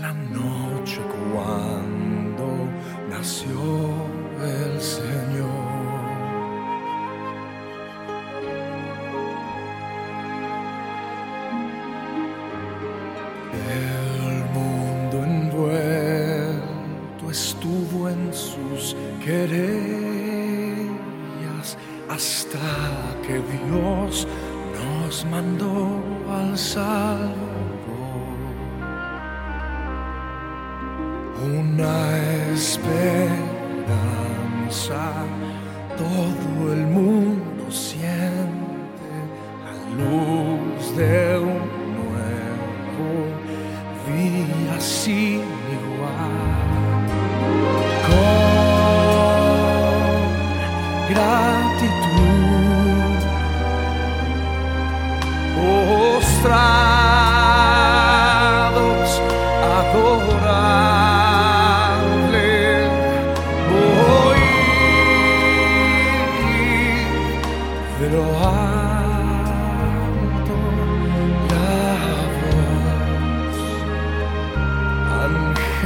la noche cuando nació el Señor. El mundo envuelto estuvo en sus querellas hasta que Dios nos mandó al Salvador. Una esperanza, todo el mundo siente la luz de un nuevo día sin igual. Con gratitud, postrados,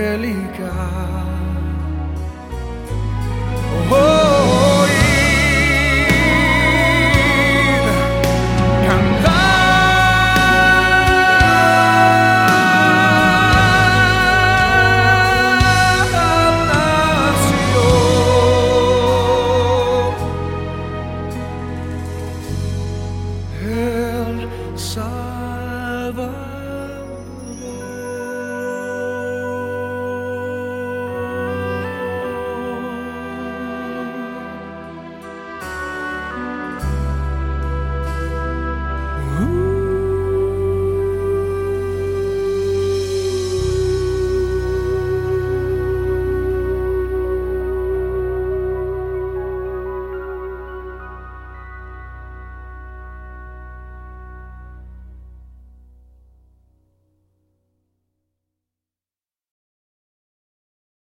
angelical.